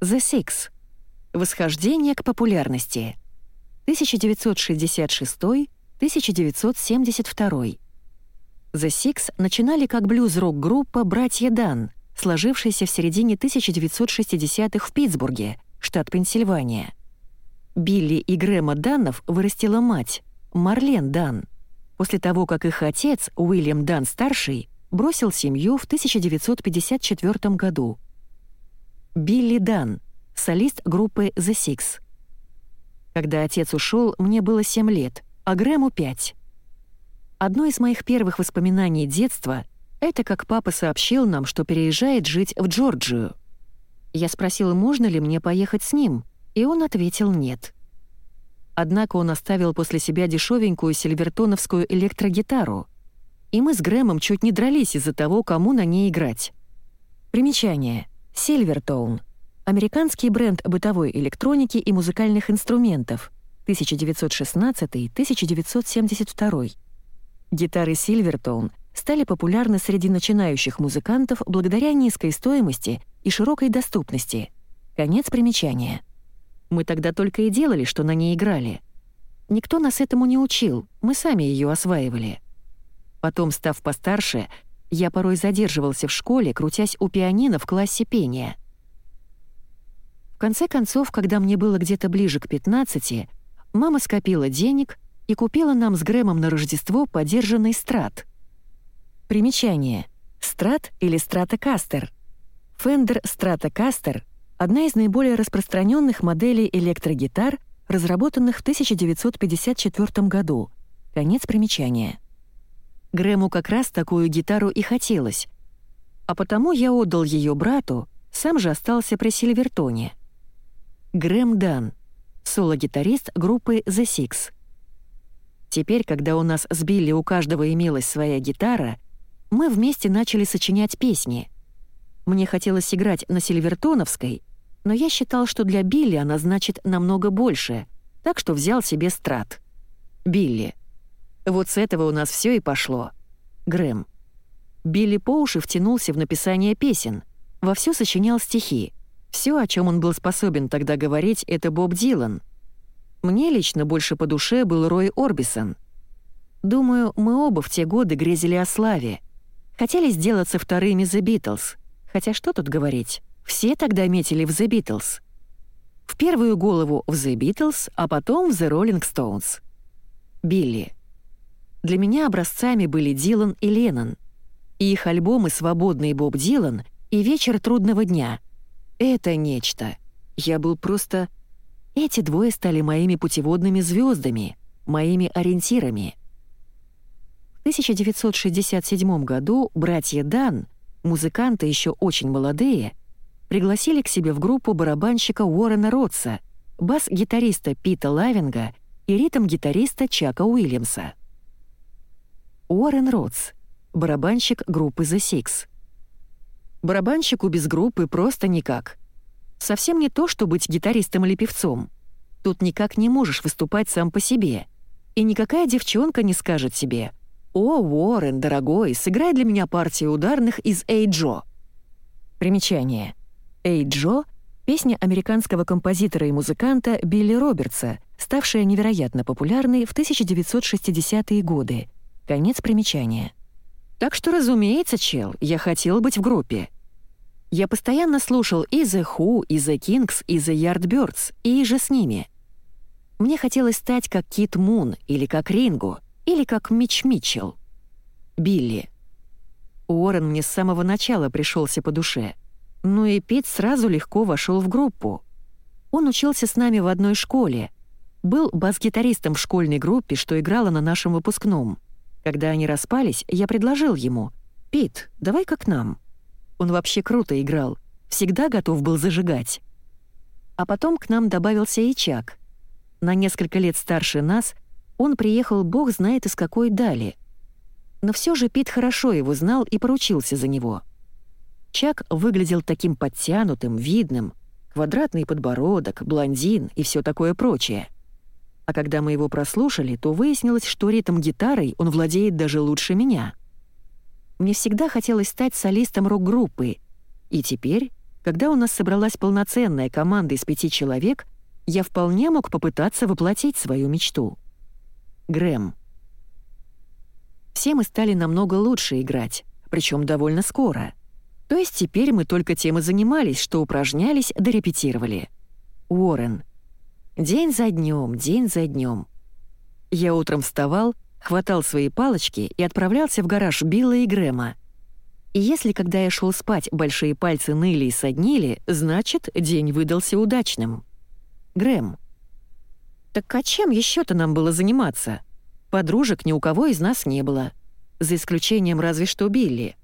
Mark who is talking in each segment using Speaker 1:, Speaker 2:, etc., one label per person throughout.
Speaker 1: The Six. Восхождение к популярности. 1966-1972. The Six начинали как блюз-рок-группа «Братья Дан», сложившаяся в середине 1960-х в Питтсбурге, штат Пенсильвания. Билли и Грэма Даннов вырастила мать, Марлен Дан, после того, как их отец, Уильям Дан-старший, бросил семью в 1954 году. Билли Дан, солист группы The Six. Когда отец ушел, мне было 7 лет, а Грэму 5. Одно из моих первых воспоминаний детства — это как папа сообщил нам, что переезжает жить в Джорджию. Я спросила, можно ли мне поехать с ним, и он ответил «нет». Однако он оставил после себя дешевенькую сильвертоновскую электрогитару, и мы с Грэмом чуть не дрались из-за того, кому на ней играть. Примечание. Silvertone — американский бренд бытовой электроники и музыкальных инструментов, 1916-1972. Гитары Silvertone стали популярны среди начинающих музыкантов благодаря низкой стоимости и широкой доступности. Конец примечания. Мы тогда только и делали, что на ней играли. Никто нас этому не учил, мы сами ее осваивали. Потом, став постарше, я порой задерживался в школе, крутясь у пианино в классе пения. В конце концов, когда мне было где-то ближе к 15, мама скопила денег и купила нам с Грэмом на Рождество подержанный страт. Примечание. Страт или стратокастер. Fender Stratocaster — одна из наиболее распространенных моделей электрогитар, разработанных в 1954 году. Конец примечания. Грэму как раз такую гитару и хотелось, а потому я отдал ее брату, сам же остался при Сильвертоне. Грэм Дан, соло-гитарист группы The Six. Теперь, когда у нас с Билли у каждого имелась своя гитара, мы вместе начали сочинять песни. Мне хотелось играть на сильвертоновской, но я считал, что для Билли она значит намного больше, так что взял себе страт. Билли. Вот с этого у нас все и пошло. Грэм. Билли по уши втянулся в написание песен, вовсю сочинял стихи. Все, о чем он был способен тогда говорить, это Боб Дилан. Мне лично больше по душе был Рой Орбисон. Думаю, мы оба в те годы грезили о славе. Хотели сделаться вторыми The Beatles. Хотя что тут говорить, все тогда метили в The Beatles. В первую голову в The Beatles, а потом в The Rolling Stones. Билли. Для меня образцами были Дилан и Леннон. И их альбомы «Свободный Боб Дилан» и «Вечер трудного дня». Это нечто. Я был просто... Эти двое стали моими путеводными звездами, моими ориентирами. В 1967 году братья Дан, музыканты еще очень молодые, пригласили к себе в группу барабанщика Уоррена Ротса, бас-гитариста Пита Лавинга и ритм-гитариста Чака Уильямса. Уоррен Ротс, барабанщик группы The Six. Барабанщику без группы просто никак. Совсем не то, что быть гитаристом или певцом. Тут никак не можешь выступать сам по себе. И никакая девчонка не скажет себе «О, Уоррен, дорогой, сыграй для меня партию ударных из «Эй, Джо». Примечание. «Эй, Джо» — песня американского композитора и музыканта Билли Робертса, ставшая невероятно популярной в 1960-е годы — Конец примечания. Так что, разумеется, чел, я хотел быть в группе. Я постоянно слушал и The Who, и The Kings, и The Yardbirds, и же с ними. Мне хотелось стать как Кит Мун, или как Ринго, или как Мич Митчелл. Билли. Уоррен мне с самого начала пришелся по душе. Ну и Пит сразу легко вошел в группу. Он учился с нами в одной школе. Был бас-гитаристом в школьной группе, что играла на нашем выпускном. Когда они распались, я предложил ему «Пит, давай-ка к нам». Он вообще круто играл, всегда готов был зажигать. А потом к нам добавился и Чак. На несколько лет старше нас он приехал бог знает из какой дали. Но все же Пит хорошо его знал и поручился за него. Чак выглядел таким подтянутым, видным, квадратный подбородок, блондин и все такое прочее — а когда мы его прослушали, то выяснилось, что ритм гитарой он владеет даже лучше меня. Мне всегда хотелось стать солистом рок-группы, и теперь, когда у нас собралась полноценная команда из пяти человек, я вполне мог попытаться воплотить свою мечту. Грэм. Все мы стали намного лучше играть, причем довольно скоро. То есть теперь мы только тем и занимались, что упражнялись да репетировали. Уоррен. День за днем, день за днем. Я утром вставал, хватал свои палочки и отправлялся в гараж Билла и Грэма. И если, когда я шел спать, большие пальцы ныли и соднили, значит, день выдался удачным. Грэм. Так а чем еще-то нам было заниматься? Подружек ни у кого из нас не было. За исключением разве что Билли.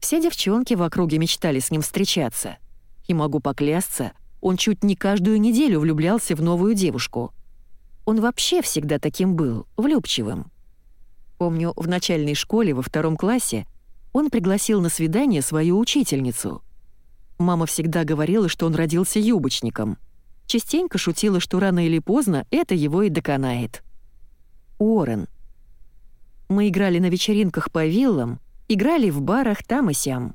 Speaker 1: Все девчонки в округе мечтали с ним встречаться. И могу поклясться, он чуть не каждую неделю влюблялся в новую девушку. Он вообще всегда таким был, влюбчивым. Помню, в начальной школе во втором классе он пригласил на свидание свою учительницу. Мама всегда говорила, что он родился юбочником. Частенько шутила, что рано или поздно это его и доконает. Уоррен. Мы играли на вечеринках по виллам, играли в барах там и сям.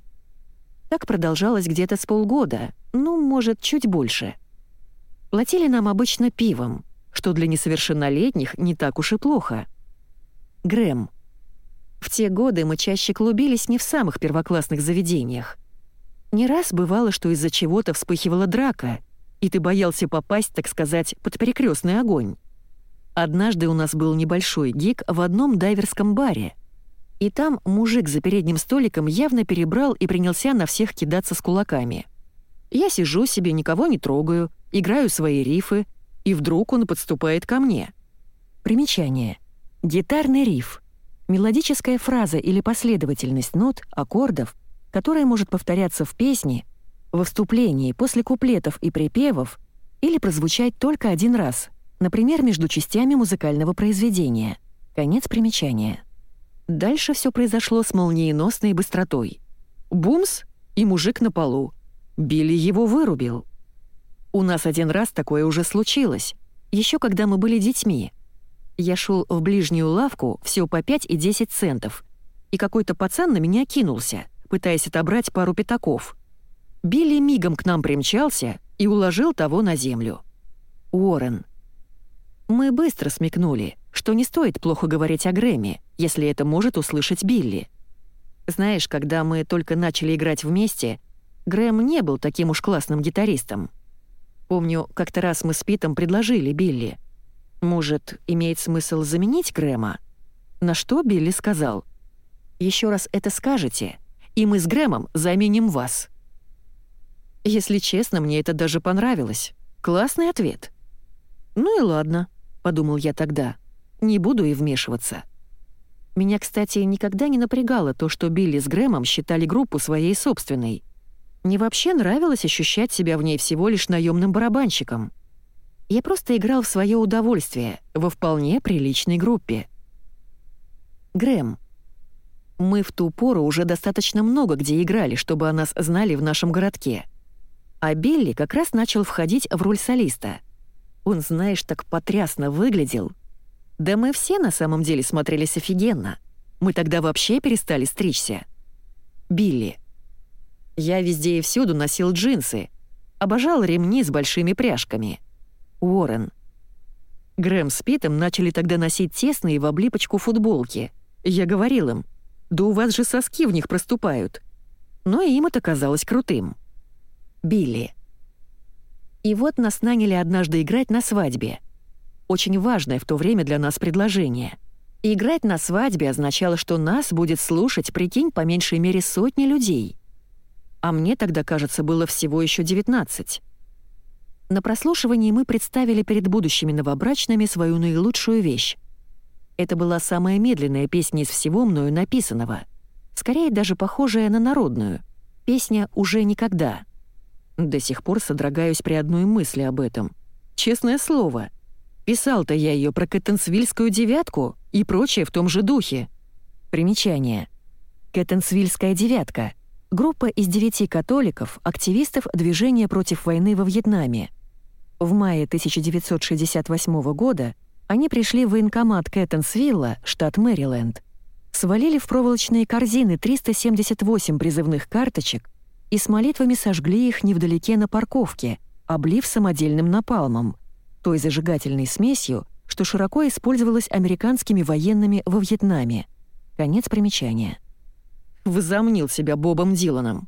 Speaker 1: Так продолжалось где-то с полгода, ну, может, чуть больше. Платили нам обычно пивом, что для несовершеннолетних не так уж и плохо. Грэм. В те годы мы чаще клубились не в самых первоклассных заведениях. Не раз бывало, что из-за чего-то вспыхивала драка, и ты боялся попасть, так сказать, под перекрестный огонь. Однажды у нас был небольшой гик в одном дайверском баре. И там мужик за передним столиком явно перебрал и принялся на всех кидаться с кулаками. Я сижу себе, никого не трогаю, играю свои рифы, и вдруг он подступает ко мне. Примечание. Гитарный риф — Мелодическая фраза или последовательность нот, аккордов, которая может повторяться в песне, во вступлении, после куплетов и припевов или прозвучать только один раз, например, между частями музыкального произведения. Конец примечания. Дальше все произошло с молниеносной быстротой. Бумс, и мужик на полу. Билли его вырубил. У нас один раз такое уже случилось, еще когда мы были детьми — я шел в ближнюю лавку все по 5 и 10 центов, и какой-то пацан на меня кинулся, пытаясь отобрать пару пятаков. Билли мигом к нам примчался и уложил того на землю. Уоррен. Мы быстро смекнули, что не стоит плохо говорить о Грэмми, если это может услышать Билли. Знаешь, когда мы только начали играть вместе, Грэм не был таким уж классным гитаристом. Помню, как-то раз мы с Питом предложили Билли — может, имеет смысл заменить Грэма? На что Билли сказал. «Еще раз это скажете, и мы с Грэмом заменим вас». Если честно, мне это даже понравилось. Классный ответ. «Ну и ладно», — подумал я тогда. «Не буду и вмешиваться». Меня, кстати, никогда не напрягало то, что Билли с Грэмом считали группу своей собственной. Мне вообще нравилось ощущать себя в ней всего лишь наемным барабанщиком — я просто играл в свое удовольствие во вполне приличной группе. Грэм. Мы в ту пору уже достаточно много где играли, чтобы о нас знали в нашем городке. А Билли как раз начал входить в роль солиста. Он, знаешь, так потрясно выглядел. Да мы все на самом деле смотрелись офигенно. Мы тогда вообще перестали стричься. Билли. Я везде и всюду носил джинсы. Обожал ремни с большими пряжками — Уоррен. Грэм с Питом начали тогда носить тесные в облипочку футболки. Я говорил им, да у вас же соски в них проступают. Но им это казалось крутым. Билли. И вот нас наняли однажды играть на свадьбе. Очень важное в то время для нас предложение. Играть на свадьбе означало, что нас будет слушать, прикинь, по меньшей мере сотни людей. А мне тогда, кажется, было всего еще 19. На прослушивании мы представили перед будущими новобрачными свою наилучшую вещь. Это была самая медленная песня из всего мною написанного. Скорее даже похожая на народную. Песня «Уже никогда». До сих пор содрогаюсь при одной мысли об этом. Честное слово. Писал-то я ее про Кэттенсвильскую девятку и прочее в том же духе. Примечание. Кэттенсвильская девятка — группа из девяти католиков, активистов движения против войны во Вьетнаме — в мае 1968 года они пришли в военкомат Кэттенсвилла, штат Мэриленд, свалили в проволочные корзины 378 призывных карточек и с молитвами сожгли их невдалеке на парковке, облив самодельным напалмом, той зажигательной смесью, что широко использовалась американскими военными во Вьетнаме. Конец примечания. Возомнил себя Бобом Диланом.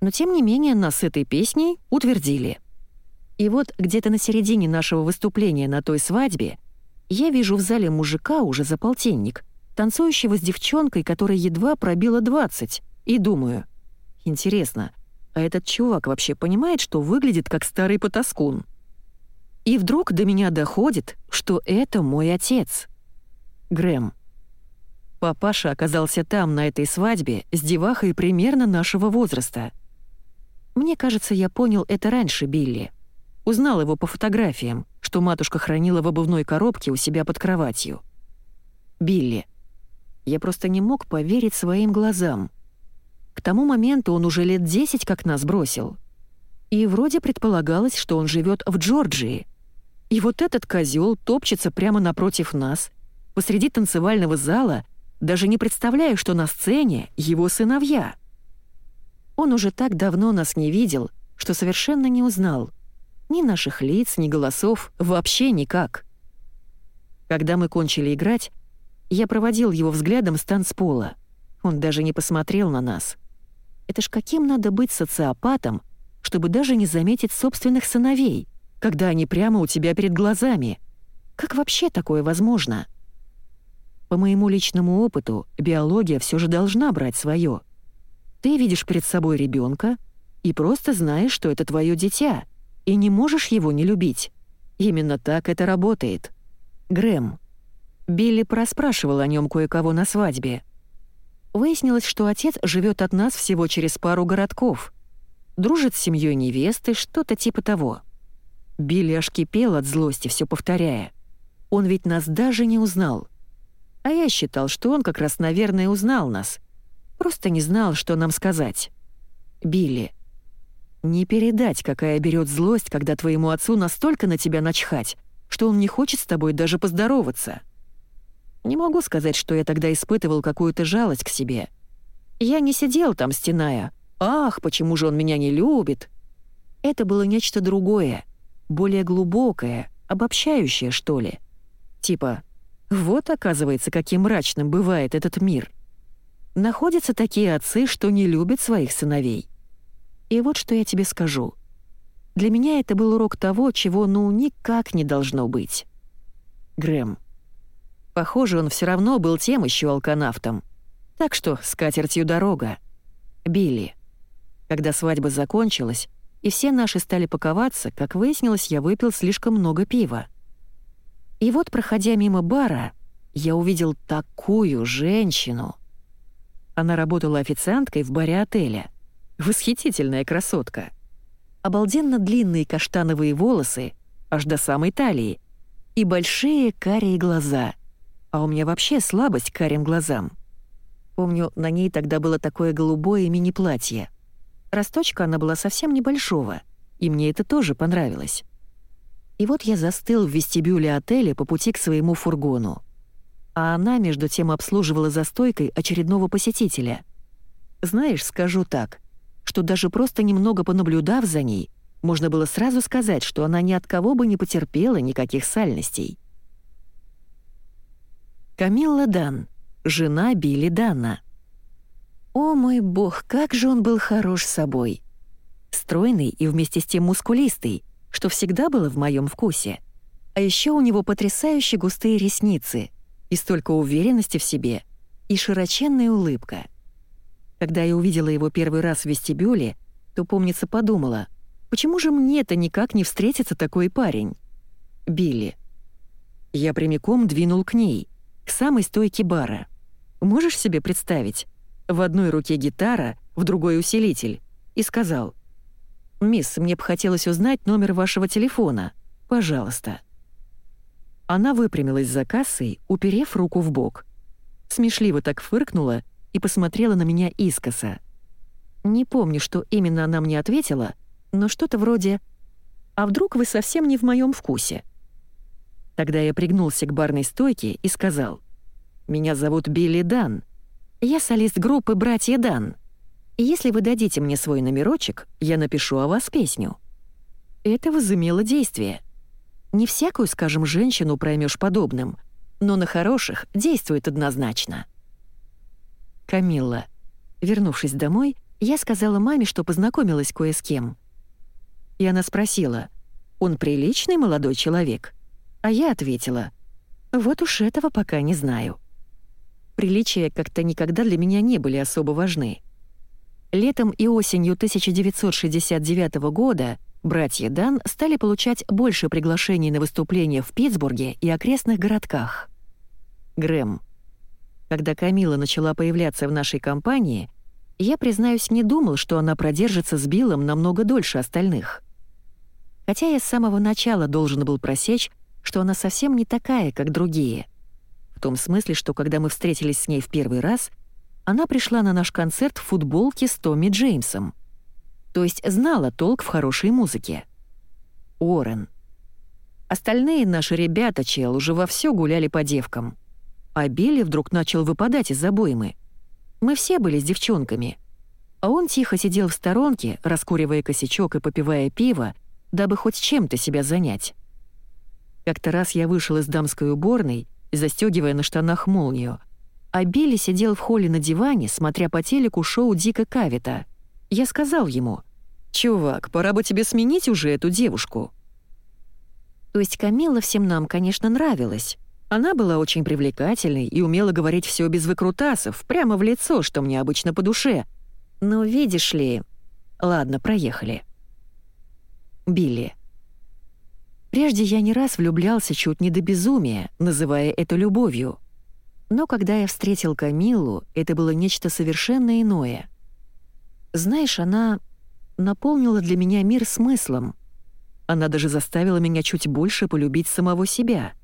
Speaker 1: Но тем не менее нас этой песней утвердили. И вот где-то на середине нашего выступления на той свадьбе я вижу в зале мужика уже за полтинник, танцующего с девчонкой, которая едва пробила 20, и думаю, интересно, а этот чувак вообще понимает, что выглядит как старый потаскун? И вдруг до меня доходит, что это мой отец. Грэм. Папаша оказался там, на этой свадьбе, с девахой примерно нашего возраста. Мне кажется, я понял это раньше Билли. Узнал его по фотографиям, что матушка хранила в обувной коробке у себя под кроватью. Билли. Я просто не мог поверить своим глазам. К тому моменту он уже лет десять как нас бросил. И вроде предполагалось, что он живет в Джорджии. И вот этот козел топчется прямо напротив нас, посреди танцевального зала, даже не представляя, что на сцене его сыновья. Он уже так давно нас не видел, что совершенно не узнал. Ни наших лиц, ни голосов, вообще никак. Когда мы кончили играть, я проводил его взглядом с танцпола. Он даже не посмотрел на нас. Это ж каким надо быть социопатом, чтобы даже не заметить собственных сыновей, когда они прямо у тебя перед глазами. Как вообще такое возможно? По моему личному опыту, биология все же должна брать свое. Ты видишь перед собой ребенка и просто знаешь, что это твое дитя, и не можешь его не любить. Именно так это работает. Грэм. Билли проспрашивал о нем кое-кого на свадьбе. Выяснилось, что отец живет от нас всего через пару городков. Дружит с семьей невесты, что-то типа того. Билли аж кипел от злости, все повторяя. Он ведь нас даже не узнал. А я считал, что он как раз, наверное, узнал нас. Просто не знал, что нам сказать. Билли. Не передать, какая берет злость, когда твоему отцу настолько на тебя начхать, что он не хочет с тобой даже поздороваться. Не могу сказать, что я тогда испытывал какую-то жалость к себе. Я не сидел там, стеная. «Ах, почему же он меня не любит?» Это было нечто другое — более глубокое, обобщающее, что ли. Типа «Вот, оказывается, каким мрачным бывает этот мир». Находятся такие отцы, что не любят своих сыновей. И вот что я тебе скажу. Для меня это был урок того, чего ну никак не должно быть. Грэм. Похоже, он все равно был тем еще алканавтом. Так что с катертью дорога. Билли. Когда свадьба закончилась, и все наши стали паковаться, как выяснилось, я выпил слишком много пива. И вот, проходя мимо бара, я увидел такую женщину. Она работала официанткой в баре отеля. Восхитительная красотка. Обалденно длинные каштановые волосы, аж до самой талии, и большие карие глаза. А у меня вообще слабость к карим глазам. Помню, на ней тогда было такое голубое мини-платье — Росточка она была совсем небольшого, и мне это тоже понравилось. И вот я застыл в вестибюле отеля по пути к своему фургону. А она, между тем, обслуживала за стойкой очередного посетителя. Знаешь, скажу так, что даже просто немного понаблюдав за ней, можно было сразу сказать, что она ни от кого бы не потерпела никаких сальностей. Камилла Дан, жена Билли Данна. О мой бог, как же он был хорош собой! Стройный и вместе с тем мускулистый, что всегда было в моем вкусе. А еще у него потрясающе густые ресницы и столько уверенности в себе, и широченная улыбка. Когда я увидела его первый раз в вестибюле, то, помнится, подумала, почему же мне-то никак не встретится такой парень? Билли. Я прямиком двинул к ней, к самой стойке бара. Можешь себе представить? В одной руке гитара, в другой усилитель, и сказал «Мисс, мне бы хотелось узнать номер вашего телефона. Пожалуйста». Она выпрямилась за кассой, уперев руку в бок. Смешливо так фыркнула и посмотрела на меня искоса. Не помню, что именно она мне ответила, но что-то вроде «А вдруг вы совсем не в моем вкусе?» Тогда я пригнулся к барной стойке и сказал «Меня зовут Билли Дан. Я солист группы «Братья Дан». Если вы дадите мне свой номерочек, я напишу о вас песню». Это возымело действие. Не всякую, скажем, женщину проймешь подобным, но на хороших действует однозначно. Камилла. Вернувшись домой, я сказала маме, что познакомилась кое с кем. И она спросила, «Он приличный молодой человек?» А я ответила, «Вот уж этого пока не знаю». Приличия как-то никогда для меня не были особо важны. Летом и осенью 1969 года братья Дан стали получать больше приглашений на выступления в Питтсбурге и окрестных городках. Грэм. Когда Камила начала появляться в нашей компании, я, признаюсь, не думал, что она продержится с Биллом намного дольше остальных. Хотя я с самого начала должен был просечь, что она совсем не такая, как другие. Том смысле, что когда мы встретились с ней в первый раз, она пришла на наш концерт в футболке с Томми Джеймсом. То есть знала толк в хорошей музыке. Уоррен. Остальные наши ребята, чел, уже вовсю гуляли по девкам а Билли вдруг начал выпадать из обоймы. Мы все были с девчонками. А он тихо сидел в сторонке, раскуривая косячок и попивая пиво, дабы хоть чем-то себя занять. Как-то раз я вышел из дамской уборной, застегивая на штанах молнию, а Билли сидел в холле на диване, смотря по телеку шоу Дика Кавита. Я сказал ему, «Чувак, пора бы тебе сменить уже эту девушку». То есть Камилла всем нам, конечно, нравилась, она была очень привлекательной и умела говорить все без выкрутасов, прямо в лицо, что мне обычно по душе. Но видишь ли... Ладно, проехали. Билли. Прежде я не раз влюблялся чуть не до безумия, называя это любовью. Но когда я встретил Камилу, это было нечто совершенно иное. Знаешь, она наполнила для меня мир смыслом. Она даже заставила меня чуть больше полюбить самого себя —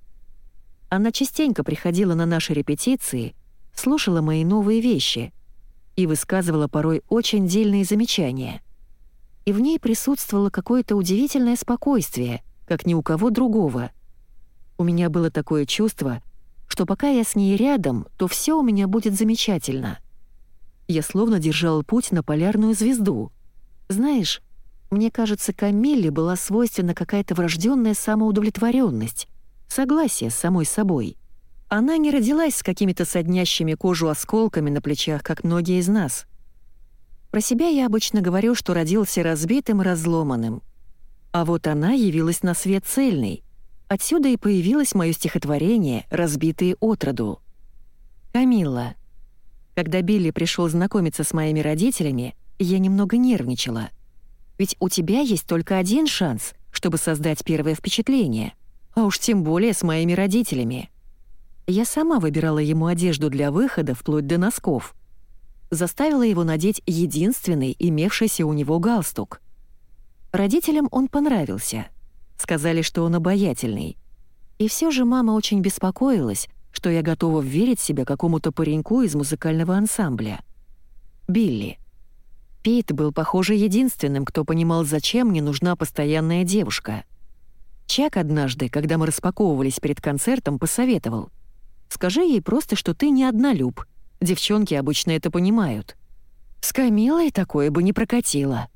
Speaker 1: она частенько приходила на наши репетиции, слушала мои новые вещи и высказывала порой очень дельные замечания. И в ней присутствовало какое-то удивительное спокойствие, как ни у кого другого. У меня было такое чувство, что пока я с ней рядом, то все у меня будет замечательно. Я словно держал путь на полярную звезду. Знаешь, мне кажется, Камилле была свойственна какая-то врожденная самоудовлетворенность, согласие с самой собой. Она не родилась с какими-то соднящими кожу осколками на плечах, как многие из нас. Про себя я обычно говорю, что родился разбитым и разломанным. А вот она явилась на свет цельной. Отсюда и появилось мое стихотворение «Разбитые отроду». Камилла. Когда Билли пришел знакомиться с моими родителями, я немного нервничала. Ведь у тебя есть только один шанс, чтобы создать первое впечатление — а уж тем более с моими родителями. Я сама выбирала ему одежду для выхода вплоть до носков. Заставила его надеть единственный имевшийся у него галстук. Родителям он понравился. Сказали, что он обаятельный. И все же мама очень беспокоилась, что я готова верить себя какому-то пареньку из музыкального ансамбля. Билли. Пит был, похоже, единственным, кто понимал, зачем мне нужна постоянная девушка — Чак однажды, когда мы распаковывались перед концертом, посоветовал. «Скажи ей просто, что ты не однолюб. Девчонки обычно это понимают». С Камилой такое бы не прокатило.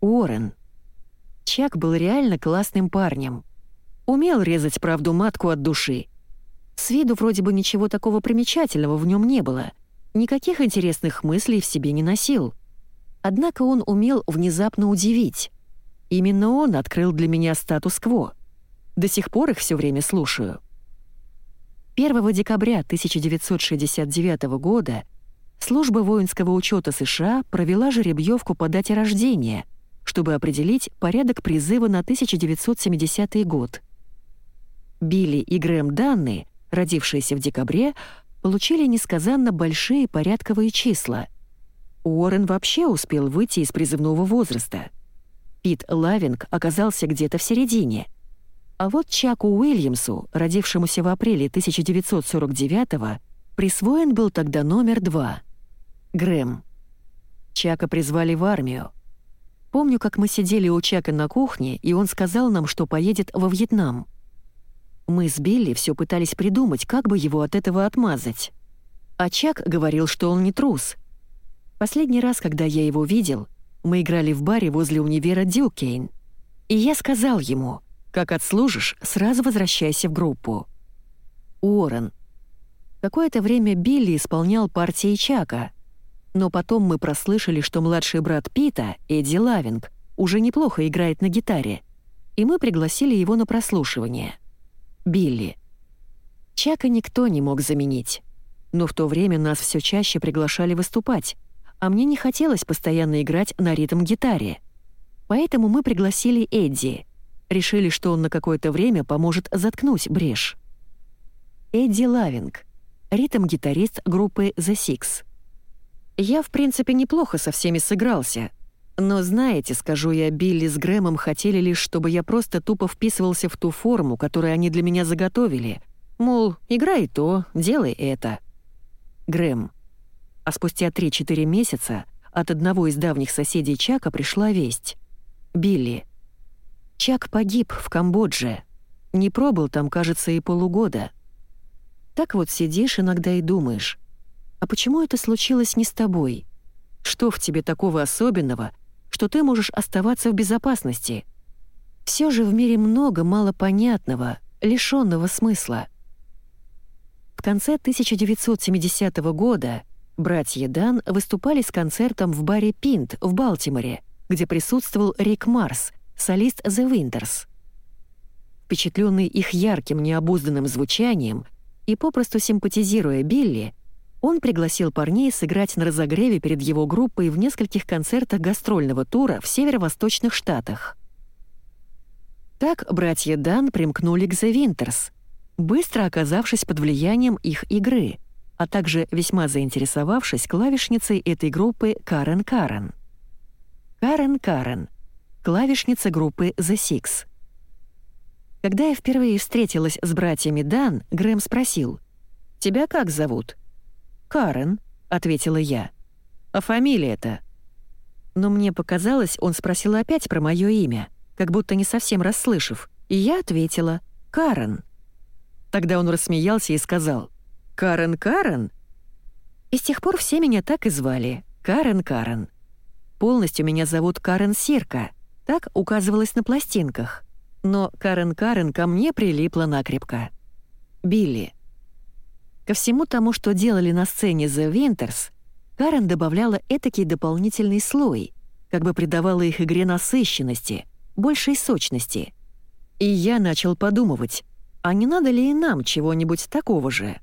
Speaker 1: Уоррен. Чак был реально классным парнем. Умел резать правду матку от души. С виду вроде бы ничего такого примечательного в нем не было. Никаких интересных мыслей в себе не носил. Однако он умел внезапно удивить. Именно он открыл для меня статус-кво. До сих пор их все время слушаю. 1 декабря 1969 года служба воинского учета США провела жеребьевку по дате рождения, чтобы определить порядок призыва на 1970 год. Билли и Грэм Данны, родившиеся в декабре, получили несказанно большие порядковые числа. Уоррен вообще успел выйти из призывного возраста — Пит Лавинг оказался где-то в середине. А вот Чаку Уильямсу, родившемуся в апреле 1949-го, присвоен был тогда номер два. Грэм. Чака призвали в армию. Помню, как мы сидели у Чака на кухне, и он сказал нам, что поедет во Вьетнам. Мы с Билли все пытались придумать, как бы его от этого отмазать. А Чак говорил, что он не трус. Последний раз, когда я его видел, мы играли в баре возле универа Дюкейн. И я сказал ему, как отслужишь, сразу возвращайся в группу. Уоррен. Какое-то время Билли исполнял партии Чака, но потом мы прослышали, что младший брат Пита, Эдди Лавинг, уже неплохо играет на гитаре, и мы пригласили его на прослушивание. Билли. Чака никто не мог заменить. Но в то время нас все чаще приглашали выступать, а мне не хотелось постоянно играть на ритм-гитаре. Поэтому мы пригласили Эдди. Решили, что он на какое-то время поможет заткнуть брешь. Эдди Лавинг, ритм-гитарист группы The Six. Я, в принципе, неплохо со всеми сыгрался. Но знаете, скажу я, Билли с Грэмом хотели лишь, чтобы я просто тупо вписывался в ту форму, которую они для меня заготовили. Мол, играй то, делай это. Грэм. А спустя 3-4 месяца от одного из давних соседей Чака пришла весть. Билли. Чак погиб в Камбодже. Не пробыл там, кажется, и полугода. Так вот сидишь иногда и думаешь, а почему это случилось не с тобой? Что в тебе такого особенного, что ты можешь оставаться в безопасности? Все же в мире много малопонятного, лишенного смысла. В конце 1970 года братья Дан выступали с концертом в баре «Пинт» в Балтиморе, где присутствовал Рик Марс, солист The Winters. Впечатленный их ярким необузданным звучанием и попросту симпатизируя Билли, он пригласил парней сыграть на разогреве перед его группой в нескольких концертах гастрольного тура в северо-восточных штатах. Так братья Дан примкнули к The Winters, быстро оказавшись под влиянием их игры, а также весьма заинтересовавшись клавишницей этой группы Карен Карен. Карен Карен — клавишница группы The Six. Когда я впервые встретилась с братьями Дан, Грэм спросил, «Тебя как зовут?» «Карен», — ответила я. «А фамилия-то?» Но мне показалось, он спросил опять про мое имя, как будто не совсем расслышав, и я ответила «Карен». Тогда он рассмеялся и сказал «Карен, Карен?» И с тех пор все меня так и звали Карен Карен. Полностью меня зовут Карен Сирка, так указывалось на пластинках. Но Карен Карен ко мне прилипла накрепко. Билли. Ко всему тому, что делали на сцене The Winters, Карен добавляла этакий дополнительный слой, как бы придавала их игре насыщенности, большей сочности. И я начал подумывать, а не надо ли и нам чего-нибудь такого же?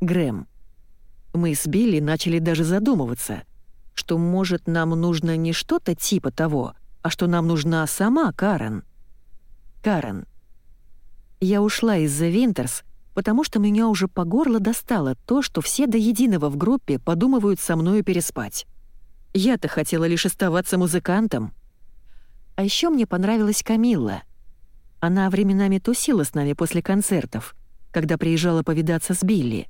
Speaker 1: Грэм. Мы с Билли начали даже задумываться, что, может, нам нужно не что-то типа того, а что нам нужна сама Карен. Карен. Я ушла из The Winters, потому что меня уже по горло достало то, что все до единого в группе подумывают со мною переспать. Я-то хотела лишь оставаться музыкантом. А еще мне понравилась Камилла. Она временами тусила с нами после концертов, когда приезжала повидаться с Билли.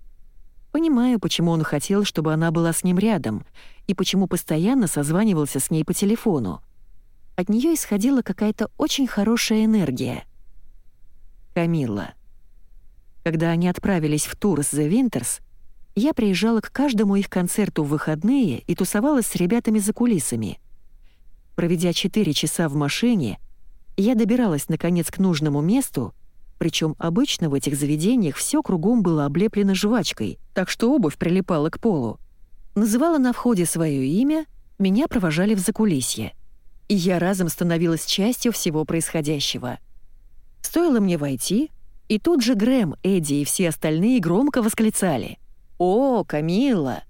Speaker 1: Понимаю, почему он хотел, чтобы она была с ним рядом, и почему постоянно созванивался с ней по телефону. От нее исходила какая-то очень хорошая энергия. Камилла. Когда они отправились в тур с The Winters, я приезжала к каждому их концерту в выходные и тусовалась с ребятами за кулисами. Проведя 4 часа в машине, я добиралась наконец к нужному месту, причем обычно в этих заведениях все кругом было облеплено жвачкой, так что обувь прилипала к полу. Называла на входе свое имя, меня провожали в закулисье. И я разом становилась частью всего происходящего. Стоило мне войти — и тут же Грэм, Эдди и все остальные громко восклицали «О, Камилла!»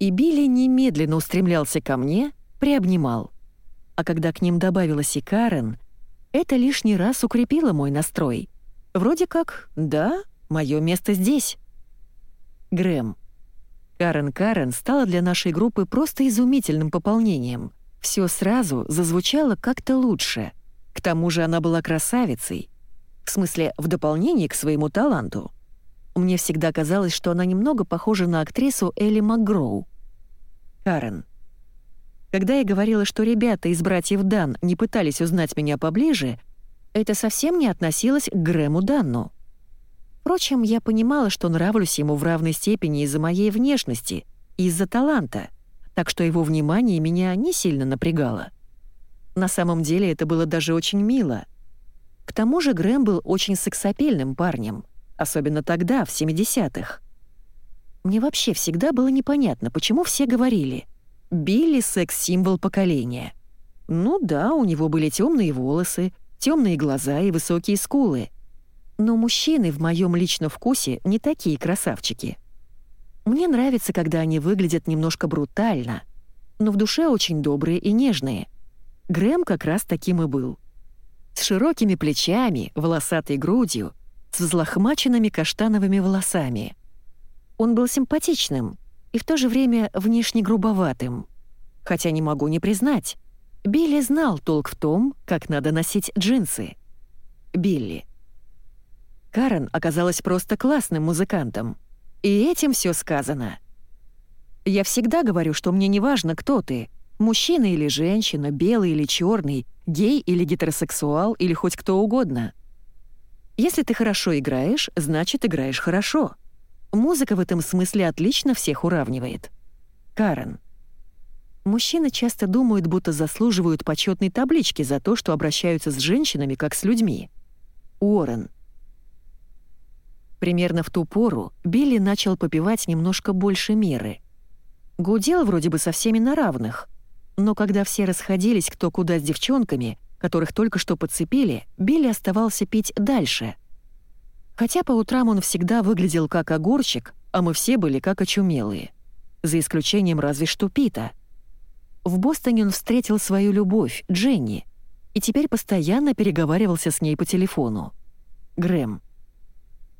Speaker 1: И Билли немедленно устремлялся ко мне, приобнимал. А когда к ним добавилась и Карен, это лишний раз укрепило мой настрой. Вроде как «Да, мое место здесь». Грэм. Карен Карен стала для нашей группы просто изумительным пополнением. Все сразу зазвучало как-то лучше. К тому же она была красавицей, в смысле, в дополнение к своему таланту. Мне всегда казалось, что она немного похожа на актрису Элли МакГроу. Карен. Когда я говорила, что ребята из «Братьев Дан» не пытались узнать меня поближе, это совсем не относилось к Грэму Данну. Впрочем, я понимала, что нравлюсь ему в равной степени из-за моей внешности и из-за таланта, так что его внимание меня не сильно напрягало. На самом деле это было даже очень мило. К тому же Грэм был очень сексапильным парнем, особенно тогда, в 70-х. Мне вообще всегда было непонятно, почему все говорили «Билли — секс-символ поколения». Ну да, у него были темные волосы, темные глаза и высокие скулы. Но мужчины в моем личном вкусе не такие красавчики. Мне нравится, когда они выглядят немножко брутально, но в душе очень добрые и нежные. Грэм как раз таким и был. С широкими плечами, волосатой грудью, с взлохмаченными каштановыми волосами. Он был симпатичным и в то же время внешне грубоватым. Хотя не могу не признать, Билли знал толк в том, как надо носить джинсы. Билли. Карен оказалась просто классным музыкантом. И этим все сказано. Я всегда говорю, что мне не важно, кто ты. Мужчина или женщина, белый или черный, гей или гетеросексуал, или хоть кто угодно. Если ты хорошо играешь, значит, играешь хорошо. Музыка в этом смысле отлично всех уравнивает. Карен. Мужчины часто думают, будто заслуживают почетной таблички за то, что обращаются с женщинами как с людьми. Уоррен. Примерно в ту пору Билли начал попивать немножко больше меры. Гудел вроде бы со всеми на равных, но когда все расходились кто куда с девчонками, которых только что подцепили, Билли оставался пить дальше. Хотя по утрам он всегда выглядел как огурчик, а мы все были как очумелые. За исключением разве что Пита. В Бостоне он встретил свою любовь, Дженни, и теперь постоянно переговаривался с ней по телефону. Грэм.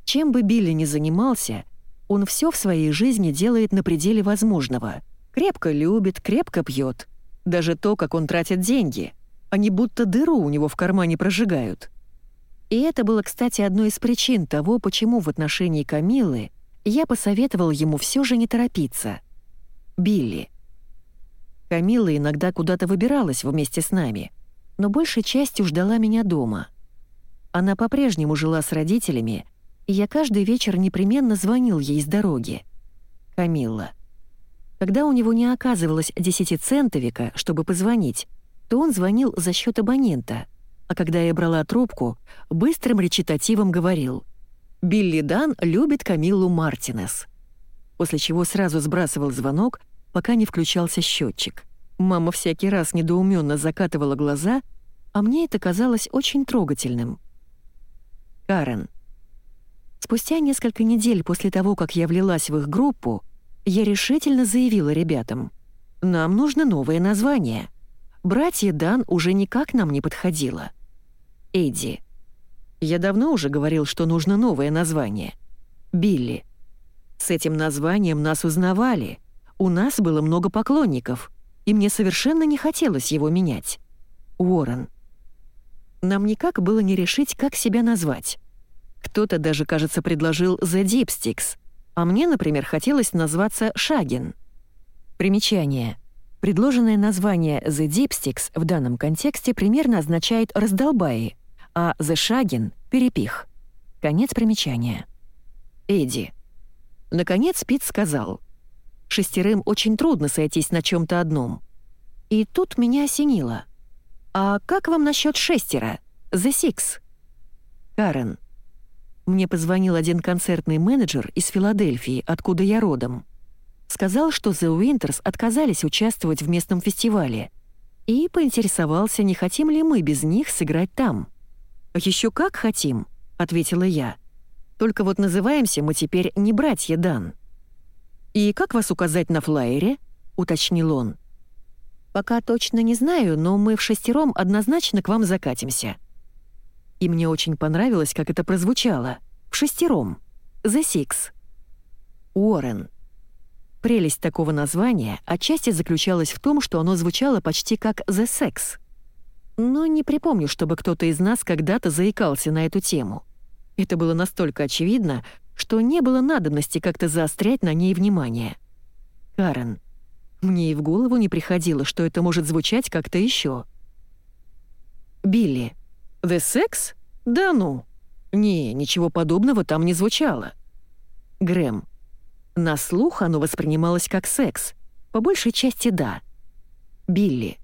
Speaker 1: Чем бы Билли ни занимался, он все в своей жизни делает на пределе возможного. Крепко любит, крепко пьет. Даже то, как он тратит деньги. Они будто дыру у него в кармане прожигают. И это было, кстати, одной из причин того, почему в отношении Камилы я посоветовал ему все же не торопиться. Билли. Камила иногда куда-то выбиралась вместе с нами, но большей частью ждала меня дома. Она по-прежнему жила с родителями, и я каждый вечер непременно звонил ей с дороги. Камилла. Когда у него не оказывалось десятицентовика, чтобы позвонить, то он звонил за счет абонента, а когда я брала трубку, быстрым речитативом говорил «Билли Дан любит Камиллу Мартинес», после чего сразу сбрасывал звонок, пока не включался счетчик. Мама всякий раз недоуменно закатывала глаза, а мне это казалось очень трогательным. Карен. Спустя несколько недель после того, как я влилась в их группу, я решительно заявила ребятам, «Нам нужно новое название. Братья Дан уже никак нам не подходило». Эдди. Я давно уже говорил, что нужно новое название. Билли. С этим названием нас узнавали. У нас было много поклонников, и мне совершенно не хотелось его менять. Уоррен. Нам никак было не решить, как себя назвать. Кто-то даже, кажется, предложил «The Dipsticks», а мне, например, хотелось назваться «Шагин». Примечание. Предложенное название «The Dipsticks» в данном контексте примерно означает «раздолбаи», а «The Шагин» — «перепих». Конец примечания. Эдди. Наконец Пит сказал. «Шестерым очень трудно сойтись на чем то одном». И тут меня осенило. «А как вам насчет шестера? The Six?» Карен. Мне позвонил один концертный менеджер из Филадельфии, откуда я родом. Сказал, что The Winters отказались участвовать в местном фестивале. И поинтересовался, не хотим ли мы без них сыграть там. «Еще как хотим», — ответила я. «Только вот называемся мы теперь не братья Дан». «И как вас указать на флайере?» — уточнил он. «Пока точно не знаю, но мы в шестером однозначно к вам закатимся», и мне очень понравилось, как это прозвучало. В шестером. The Six. Уоррен. Прелесть такого названия отчасти заключалась в том, что оно звучало почти как «The Sex». Но не припомню, чтобы кто-то из нас когда-то заикался на эту тему. Это было настолько очевидно, что не было надобности как-то заострять на ней внимание. Карен. Мне и в голову не приходило, что это может звучать как-то еще. Билли. «The Sex? Да ну!» «Не, ничего подобного там не звучало». Грэм. На слух оно воспринималось как секс. По большей части да. Билли.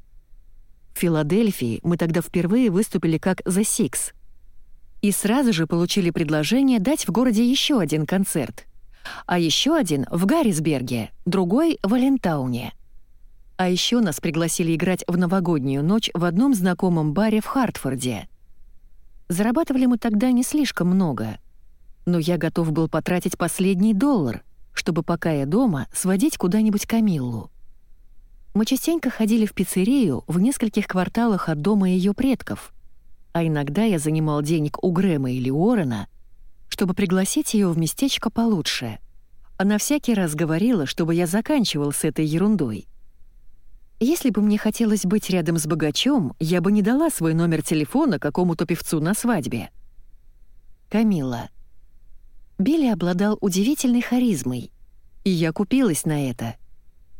Speaker 1: В Филадельфии мы тогда впервые выступили как The Six. И сразу же получили предложение дать в городе еще один концерт. А еще один в Гаррисберге, другой в Алентауне. А еще нас пригласили играть в новогоднюю ночь в одном знакомом баре в Хартфорде. Зарабатывали мы тогда не слишком много. Но я готов был потратить последний доллар, чтобы пока я дома сводить куда-нибудь Камиллу. Мы частенько ходили в пиццерию в нескольких кварталах от дома ее предков, а иногда я занимал денег у Грэма или Уоррена, чтобы пригласить ее в местечко получше. Она всякий раз говорила, чтобы я заканчивал с этой ерундой. Если бы мне хотелось быть рядом с богачом, я бы не дала свой номер телефона какому-то певцу на свадьбе. Камила. Билли обладал удивительной харизмой, и я купилась на это —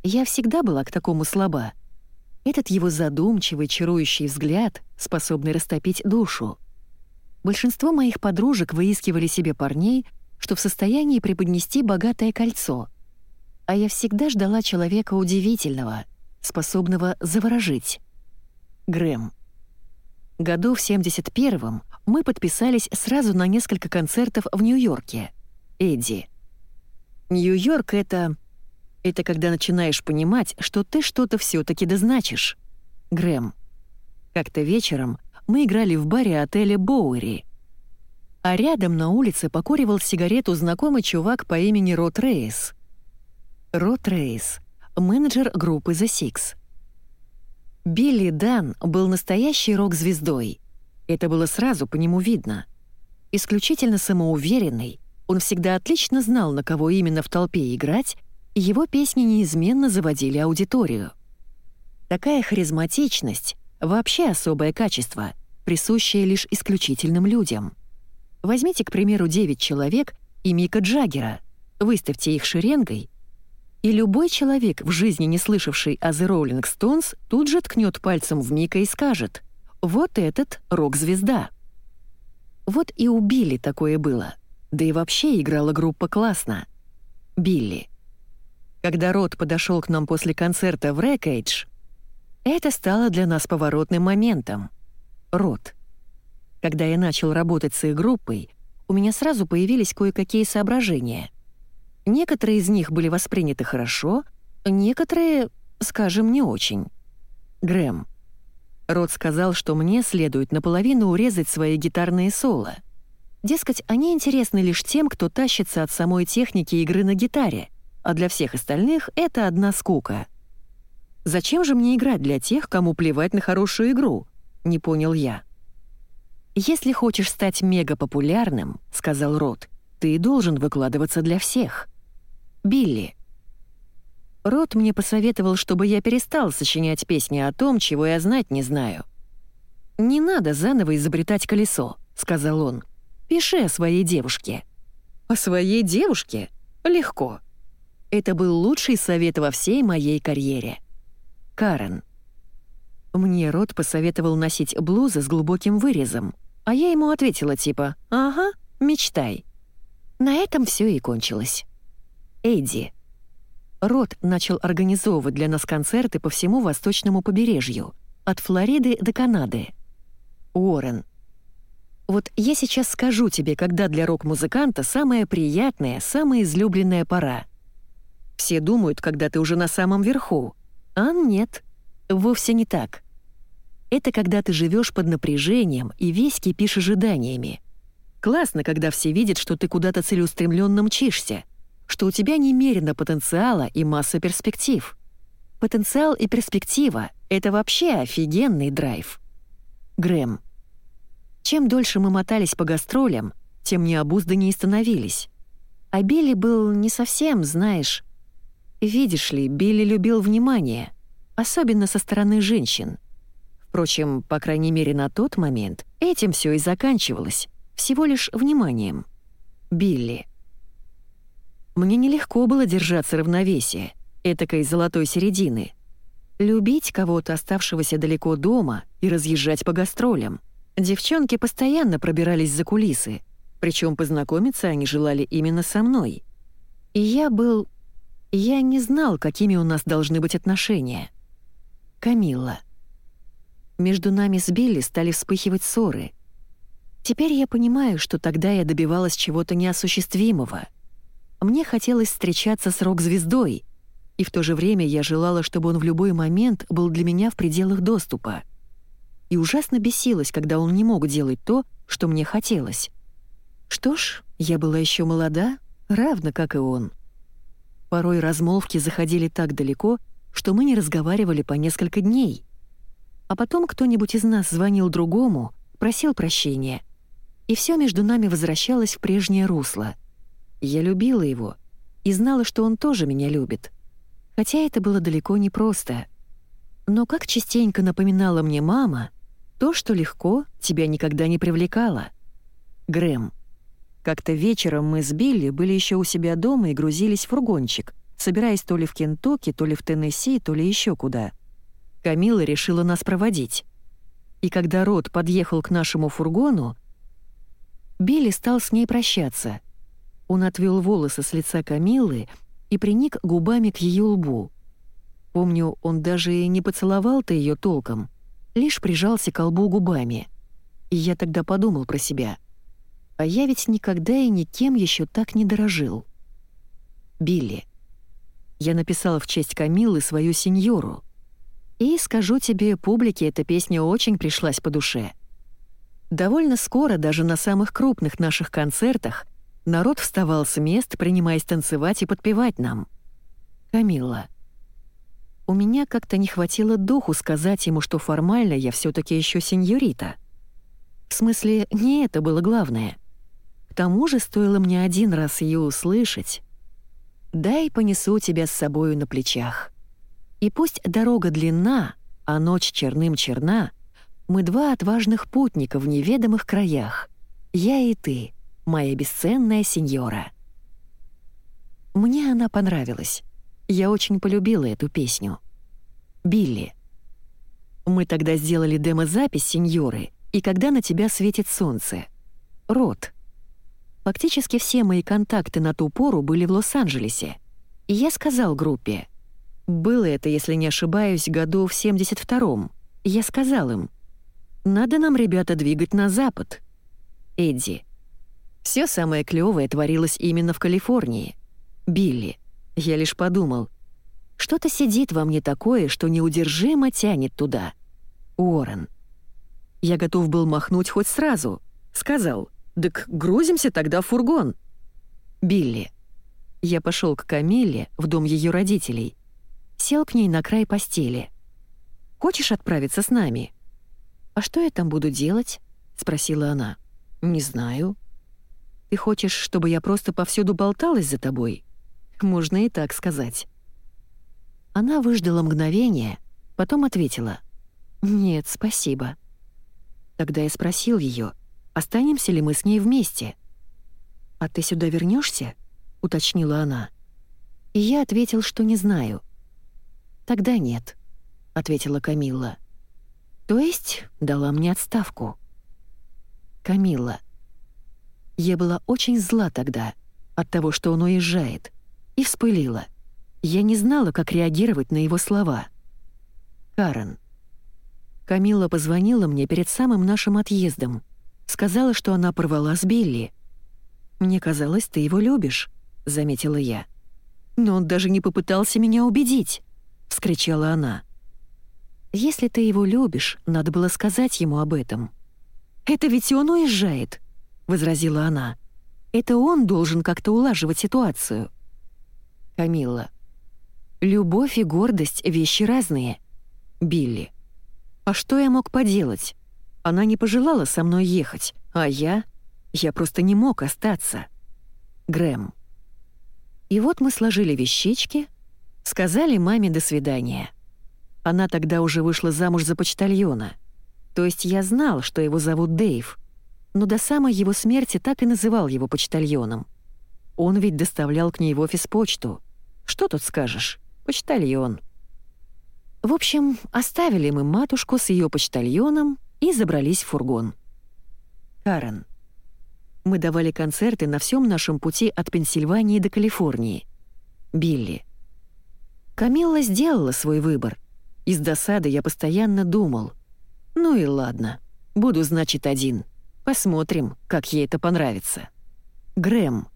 Speaker 1: я всегда была к такому слаба. Этот его задумчивый, чарующий взгляд, способный растопить душу. Большинство моих подружек выискивали себе парней, что в состоянии преподнести богатое кольцо. А я всегда ждала человека удивительного, способного заворожить. Грэм. Году в 71-м мы подписались сразу на несколько концертов в Нью-Йорке. Эдди. Нью-Йорк — это это когда начинаешь понимать, что ты что-то все таки дозначишь. Грэм. Как-то вечером мы играли в баре отеля Боуэри. А рядом на улице покуривал сигарету знакомый чувак по имени Рот Рейс. Рот Рейс, менеджер группы The Six. Билли Дан был настоящей рок-звездой. Это было сразу по нему видно. Исключительно самоуверенный, он всегда отлично знал, на кого именно в толпе играть, его песни неизменно заводили аудиторию. Такая харизматичность — вообще особое качество, присущее лишь исключительным людям. Возьмите, к примеру, 9 человек и Мика Джаггера, выставьте их шеренгой, и любой человек, в жизни не слышавший о The Rolling Stones, тут же ткнет пальцем в Мика и скажет «Вот этот рок-звезда». Вот и у Билли такое было. Да и вообще играла группа классно. Билли — когда Рот подошел к нам после концерта в Рэкэйдж, это стало для нас поворотным моментом. Рот. Когда я начал работать с их группой, у меня сразу появились кое-какие соображения. Некоторые из них были восприняты хорошо, некоторые, скажем, не очень. Грэм. Рот сказал, что мне следует наполовину урезать свои гитарные соло. Дескать, они интересны лишь тем, кто тащится от самой техники игры на гитаре — а для всех остальных это одна скука. «Зачем же мне играть для тех, кому плевать на хорошую игру?» — не понял я. «Если хочешь стать мегапопулярным, — сказал Рот, — ты должен выкладываться для всех. Билли». Рот мне посоветовал, чтобы я перестал сочинять песни о том, чего я знать не знаю. «Не надо заново изобретать колесо», — сказал он. «Пиши о своей девушке». «О своей девушке? Легко. Это был лучший совет во всей моей карьере. Карен. Мне Рот посоветовал носить блузы с глубоким вырезом, а я ему ответила типа «Ага, мечтай». На этом все и кончилось. Эдди. Рот начал организовывать для нас концерты по всему восточному побережью, от Флориды до Канады. Уоррен. Вот я сейчас скажу тебе, когда для рок-музыканта самая приятная, самая излюбленная пора — все думают, когда ты уже на самом верху. А нет, вовсе не так. Это когда ты живешь под напряжением и весь кипишь ожиданиями. Классно, когда все видят, что ты куда-то целеустремленно мчишься, что у тебя немерено потенциала и масса перспектив. Потенциал и перспектива — это вообще офигенный драйв. Грэм. Чем дольше мы мотались по гастролям, тем необузданнее становились. А Билли был не совсем, знаешь, Видишь ли, Билли любил внимание, особенно со стороны женщин. Впрочем, по крайней мере на тот момент, этим все и заканчивалось, всего лишь вниманием. Билли. Мне нелегко было держаться равновесия, этакой золотой середины. Любить кого-то, оставшегося далеко дома, и разъезжать по гастролям. Девчонки постоянно пробирались за кулисы, причем познакомиться они желали именно со мной. И я был Я не знал, какими у нас должны быть отношения. Камилла. Между нами с Билли стали вспыхивать ссоры. Теперь я понимаю, что тогда я добивалась чего-то неосуществимого. Мне хотелось встречаться с рок-звездой, и в то же время я желала, чтобы он в любой момент был для меня в пределах доступа. И ужасно бесилась, когда он не мог делать то, что мне хотелось. Что ж, я была еще молода, равно как и он. Порой размолвки заходили так далеко, что мы не разговаривали по несколько дней. А потом кто-нибудь из нас звонил другому, просил прощения. И все между нами возвращалось в прежнее русло. Я любила его и знала, что он тоже меня любит. Хотя это было далеко не просто. Но как частенько напоминала мне мама, то, что легко, тебя никогда не привлекало. Грэм. Как-то вечером мы с Билли были еще у себя дома и грузились в фургончик, собираясь то ли в Кентукки, то ли в Теннесси, то ли еще куда. Камила решила нас проводить. И когда Рот подъехал к нашему фургону, Билли стал с ней прощаться. Он отвел волосы с лица Камилы и приник губами к ее лбу. Помню, он даже и не поцеловал-то ее толком, лишь прижался к лбу губами. И я тогда подумал про себя. А я ведь никогда и никем еще так не дорожил. Билли. Я написала в честь Камилы свою сеньору. И, скажу тебе, публике эта песня очень пришлась по душе. Довольно скоро, даже на самых крупных наших концертах, народ вставал с мест, принимаясь танцевать и подпевать нам. Камилла. У меня как-то не хватило духу сказать ему, что формально я все таки еще сеньорита. В смысле, не это было главное. К тому же стоило мне один раз ее услышать. «Дай понесу тебя с собою на плечах». И пусть дорога длинна, а ночь черным черна, мы два отважных путника в неведомых краях. Я и ты, моя бесценная сеньора. Мне она понравилась. Я очень полюбила эту песню. Билли. Мы тогда сделали демозапись сеньоры, и когда на тебя светит солнце. Рот. Фактически все мои контакты на ту пору были в Лос-Анджелесе. И я сказал группе — было это, если не ошибаюсь, году в 72-м. Я сказал им, «Надо нам, ребята, двигать на запад». Эдди. Все самое клёвое творилось именно в Калифорнии. Билли. Я лишь подумал, что-то сидит во мне такое, что неудержимо тянет туда. Уоррен. Я готов был махнуть хоть сразу. Сказал, «Так грузимся тогда в фургон». Билли. Я пошел к Камилле в дом ее родителей сел к ней на край постели. «Хочешь отправиться с нами?» «А что я там буду делать?» — спросила она. «Не знаю». «Ты хочешь, чтобы я просто повсюду болталась за тобой?» «Можно и так сказать». Она выждала мгновение, потом ответила. «Нет, спасибо». Тогда я спросил ее, останемся ли мы с ней вместе. «А ты сюда вернешься? уточнила она. И я ответил, что не знаю. «Тогда нет», — ответила Камилла. «То есть дала мне отставку». Камилла. Я была очень зла тогда от того, что он уезжает, и вспылила. Я не знала, как реагировать на его слова. Карен. Камилла позвонила мне перед самым нашим отъездом. Сказала, что она порвала с Билли. «Мне казалось, ты его любишь», — заметила я. «Но он даже не попытался меня убедить». — вскричала она. «Если ты его любишь, надо было сказать ему об этом». «Это ведь он уезжает», — возразила она. «Это он должен как-то улаживать ситуацию». Камилла. «Любовь и гордость — вещи разные». Билли. «А что я мог поделать? Она не пожелала со мной ехать, а я... Я просто не мог остаться». Грэм. И вот мы сложили вещички, Сказали маме «до свидания». Она тогда уже вышла замуж за почтальона. То есть я знал, что его зовут Дэйв, но до самой его смерти так и называл его почтальоном. Он ведь доставлял к ней в офис почту. Что тут скажешь? Почтальон. В общем, оставили мы матушку с ее почтальоном и забрались в фургон. Карен. Мы давали концерты на всем нашем пути от Пенсильвании до Калифорнии. Билли. Камилла сделала свой выбор. Из досады я постоянно думал. Ну и ладно, буду, значит, один. Посмотрим, как ей это понравится. Грэм.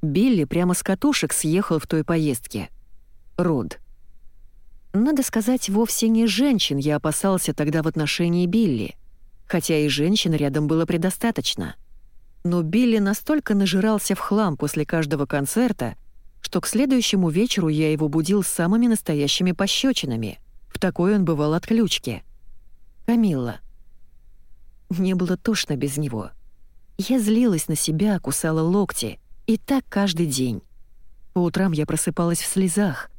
Speaker 1: Билли прямо с катушек съехал в той поездке. Род. Надо сказать, вовсе не женщин я опасался тогда в отношении Билли, хотя и женщин рядом было предостаточно. Но Билли настолько нажирался в хлам после каждого концерта, что к следующему вечеру я его будил самыми настоящими пощечинами. В такой он бывал от ключки. Камилла. Мне было тошно без него. Я злилась на себя, кусала локти. И так каждый день. По утрам я просыпалась в слезах.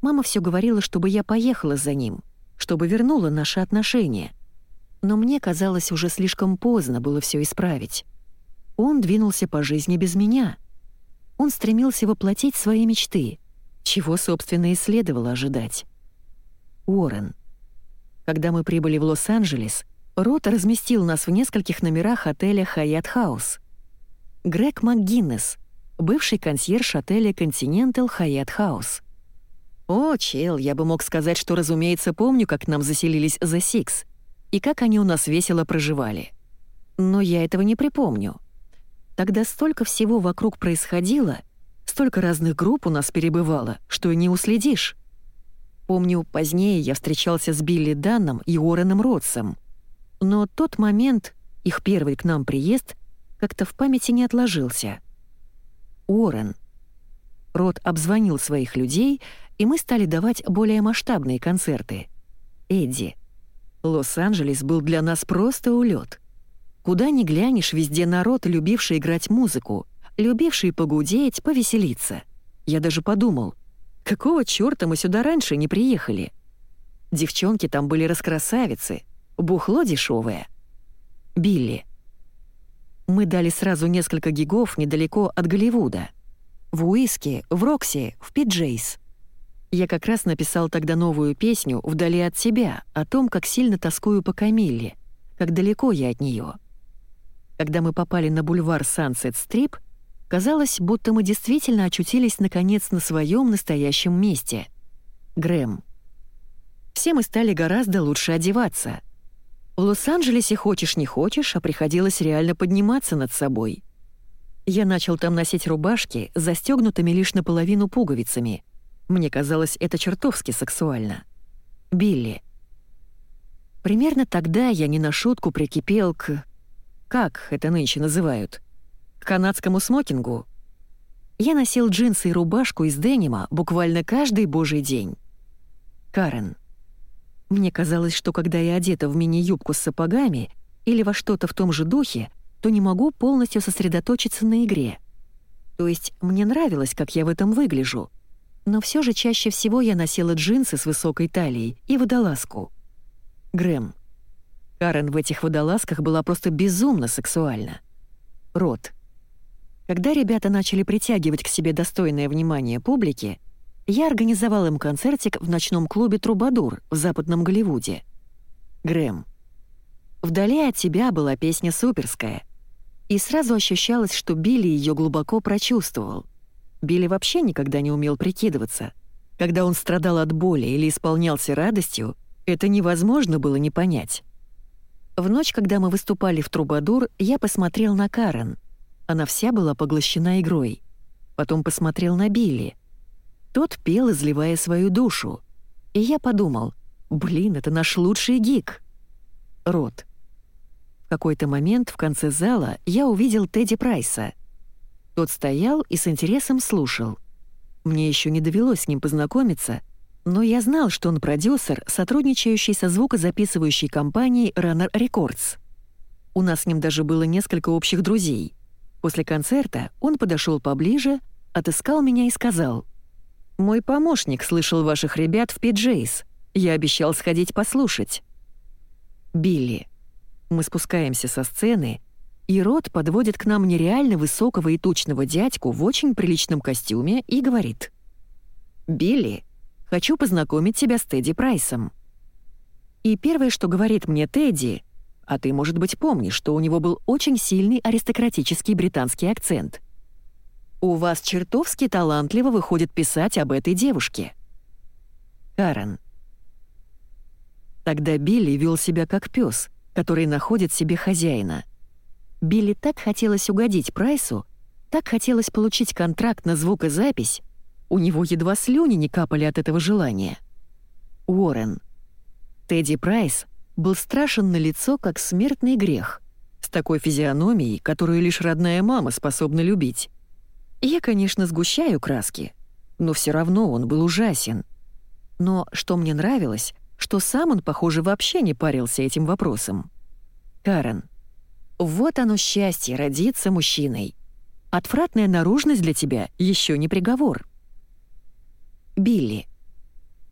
Speaker 1: Мама все говорила, чтобы я поехала за ним, чтобы вернула наши отношения. Но мне казалось, уже слишком поздно было все исправить. Он двинулся по жизни без меня — он стремился воплотить свои мечты, чего, собственно, и следовало ожидать. Уоррен. Когда мы прибыли в Лос-Анджелес, Род разместил нас в нескольких номерах отеля «Хаят Хаус». Грег МакГиннес, бывший консьерж отеля «Континентал Хаят Хаус». О, чел, я бы мог сказать, что, разумеется, помню, как к нам заселились The Six и как они у нас весело проживали. Но я этого не припомню. Тогда столько всего вокруг происходило, столько разных групп у нас перебывало, что и не уследишь. Помню, позднее я встречался с Билли Данном и Уорреном Ротсом. Но тот момент, их первый к нам приезд, как-то в памяти не отложился. Уоррен. Рот обзвонил своих людей, и мы стали давать более масштабные концерты. Эдди. Лос-Анджелес был для нас просто улет. Куда ни глянешь, везде народ, любивший играть музыку, любивший погудеть, повеселиться. Я даже подумал, какого чёрта мы сюда раньше не приехали? Девчонки там были раскрасавицы, бухло дешевое. Билли. Мы дали сразу несколько гигов недалеко от Голливуда. В Уиске, в Рокси, в Пиджейс. Я как раз написал тогда новую песню «Вдали от себя» о том, как сильно тоскую по Камилле, как далеко я от неё. Когда мы попали на бульвар Сансет-Стрип, казалось, будто мы действительно очутились наконец на своем настоящем месте. Грэм. Все мы стали гораздо лучше одеваться. В Лос-Анджелесе хочешь не хочешь, а приходилось реально подниматься над собой. Я начал там носить рубашки, застегнутыми лишь наполовину пуговицами. Мне казалось, это чертовски сексуально. Билли. Примерно тогда я не на шутку прикипел к как это нынче называют, к канадскому смокингу. Я носил джинсы и рубашку из денима буквально каждый божий день. Карен. Мне казалось, что когда я одета в мини-юбку с сапогами или во что-то в том же духе, то не могу полностью сосредоточиться на игре. То есть мне нравилось, как я в этом выгляжу. Но все же чаще всего я носила джинсы с высокой талией и водолазку. Грэм. Карен в этих водолазках была просто безумно сексуальна. Рот. Когда ребята начали притягивать к себе достойное внимание публики, я организовал им концертик в ночном клубе «Трубадур» в Западном Голливуде. Грэм. «Вдали от тебя» была песня суперская. И сразу ощущалось, что Билли ее глубоко прочувствовал. Билли вообще никогда не умел прикидываться. Когда он страдал от боли или исполнялся радостью, это невозможно было не понять. В ночь, когда мы выступали в Трубадур, я посмотрел на Карен. Она вся была поглощена игрой. Потом посмотрел на Билли. Тот пел, изливая свою душу. И я подумал, блин, это наш лучший гик. Рот. В какой-то момент в конце зала я увидел Тедди Прайса. Тот стоял и с интересом слушал. Мне еще не довелось с ним познакомиться — но я знал, что он продюсер, сотрудничающий со звукозаписывающей компанией Runner Records. У нас с ним даже было несколько общих друзей. После концерта он подошел поближе, отыскал меня и сказал, «Мой помощник слышал ваших ребят в Пиджейс. Я обещал сходить послушать». Билли. Мы спускаемся со сцены, и Рот подводит к нам нереально высокого и тучного дядьку в очень приличном костюме и говорит, «Билли, Хочу познакомить тебя с Тедди Прайсом». И первое, что говорит мне Тедди, а ты, может быть, помнишь, что у него был очень сильный аристократический британский акцент. «У вас чертовски талантливо выходит писать об этой девушке». Карен. Тогда Билли вел себя как пес, который находит себе хозяина. Билли так хотелось угодить Прайсу, так хотелось получить контракт на звукозапись, у него едва слюни не капали от этого желания. Уоррен. Тедди Прайс был страшен на лицо, как смертный грех, с такой физиономией, которую лишь родная мама способна любить. Я, конечно, сгущаю краски, но все равно он был ужасен. Но что мне нравилось, что сам он, похоже, вообще не парился этим вопросом. Карен. Вот оно счастье родиться мужчиной. Отвратная наружность для тебя еще не приговор. Билли.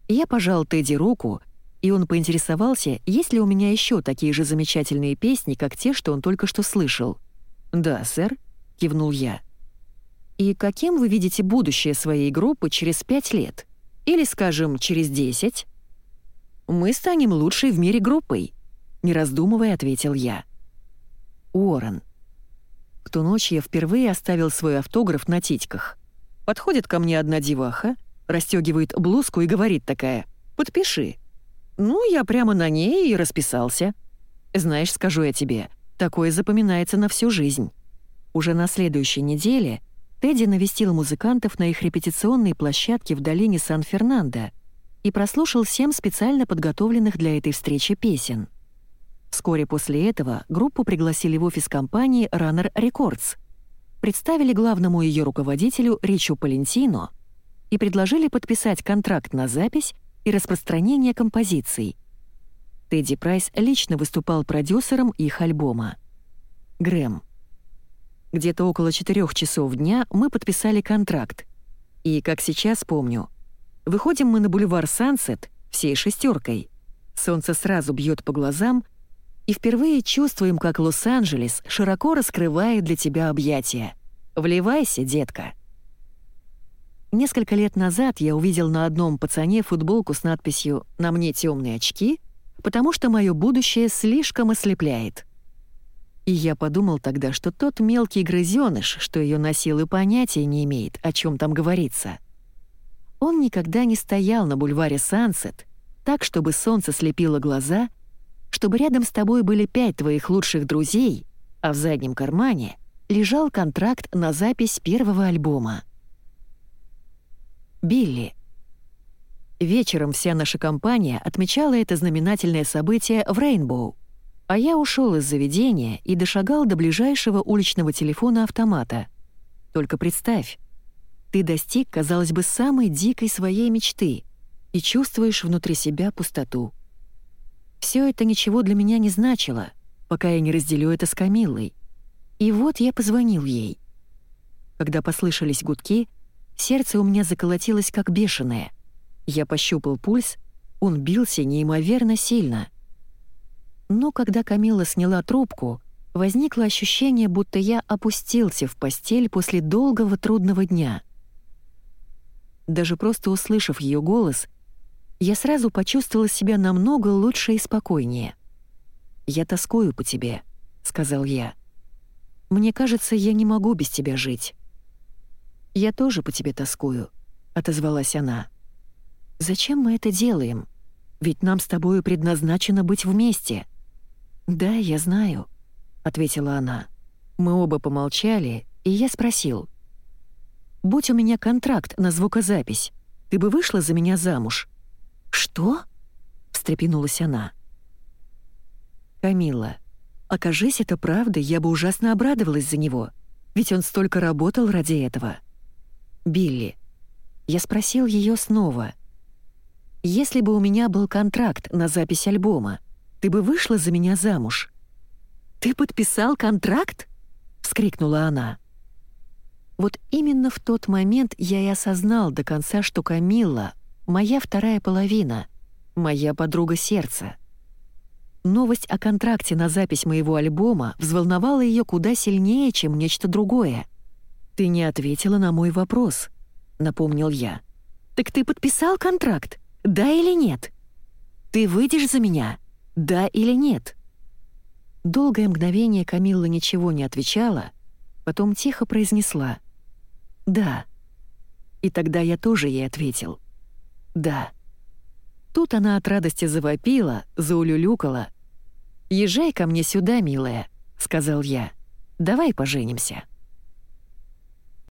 Speaker 1: Я пожал Тедди руку, и он поинтересовался, есть ли у меня еще такие же замечательные песни, как те, что он только что слышал. «Да, сэр», — кивнул я. «И каким вы видите будущее своей группы через пять лет? Или, скажем, через десять?» «Мы станем лучшей в мире группой», — не раздумывая ответил я. Уоррен. В ту ночь я впервые оставил свой автограф на титьках. Подходит ко мне одна деваха — расстегивает блузку и говорит такая «Подпиши». Ну, я прямо на ней и расписался. Знаешь, скажу я тебе, такое запоминается на всю жизнь. Уже на следующей неделе Тедди навестил музыкантов на их репетиционной площадке в долине Сан-Фернандо и прослушал семь специально подготовленных для этой встречи песен. Вскоре после этого группу пригласили в офис компании Runner Records, представили главному ее руководителю Ричу Палентино — и предложили подписать контракт на запись и распространение композиций. Тедди Прайс лично выступал продюсером их альбома. Грэм. Где-то около четырех часов дня мы подписали контракт. И, как сейчас помню, выходим мы на бульвар Сансет всей шестеркой. Солнце сразу бьет по глазам, и впервые чувствуем, как Лос-Анджелес широко раскрывает для тебя объятия. «Вливайся, детка!» Несколько лет назад я увидел на одном пацане футболку с надписью «На мне темные очки», потому что мое будущее слишком ослепляет. И я подумал тогда, что тот мелкий грызёныш, что ее носил и понятия не имеет, о чем там говорится. Он никогда не стоял на бульваре Сансет, так, чтобы солнце слепило глаза, чтобы рядом с тобой были пять твоих лучших друзей, а в заднем кармане лежал контракт на запись первого альбома. Билли. Вечером вся наша компания отмечала это знаменательное событие в Рейнбоу, а я ушел из заведения и дошагал до ближайшего уличного телефона-автомата. Только представь, ты достиг, казалось бы, самой дикой своей мечты и чувствуешь внутри себя пустоту. Все это ничего для меня не значило, пока я не разделю это с Камиллой. И вот я позвонил ей. Когда послышались гудки — Сердце у меня заколотилось как бешеное. Я пощупал пульс, он бился неимоверно сильно. Но когда Камила сняла трубку, возникло ощущение, будто я опустился в постель после долгого трудного дня. Даже просто услышав ее голос, я сразу почувствовала себя намного лучше и спокойнее. «Я тоскую по тебе», — сказал я. «Мне кажется, я не могу без тебя жить». «Я тоже по тебе тоскую», — отозвалась она. «Зачем мы это делаем? Ведь нам с тобою предназначено быть вместе». «Да, я знаю», — ответила она. Мы оба помолчали, и я спросил. «Будь у меня контракт на звукозапись, ты бы вышла за меня замуж?» «Что?» — встрепенулась она. «Камилла, окажись это правдой, я бы ужасно обрадовалась за него, ведь он столько работал ради этого». Билли. Я спросил ее снова. «Если бы у меня был контракт на запись альбома, ты бы вышла за меня замуж?» «Ты подписал контракт?» — вскрикнула она. Вот именно в тот момент я и осознал до конца, что Камилла — моя вторая половина, моя подруга сердца. Новость о контракте на запись моего альбома взволновала ее куда сильнее, чем нечто другое. «Ты не ответила на мой вопрос», — напомнил я. «Так ты подписал контракт, да или нет? Ты выйдешь за меня, да или нет?» Долгое мгновение Камилла ничего не отвечала, потом тихо произнесла «Да». И тогда я тоже ей ответил «Да». Тут она от радости завопила, заулюлюкала. «Езжай ко мне сюда, милая», — сказал я. «Давай поженимся».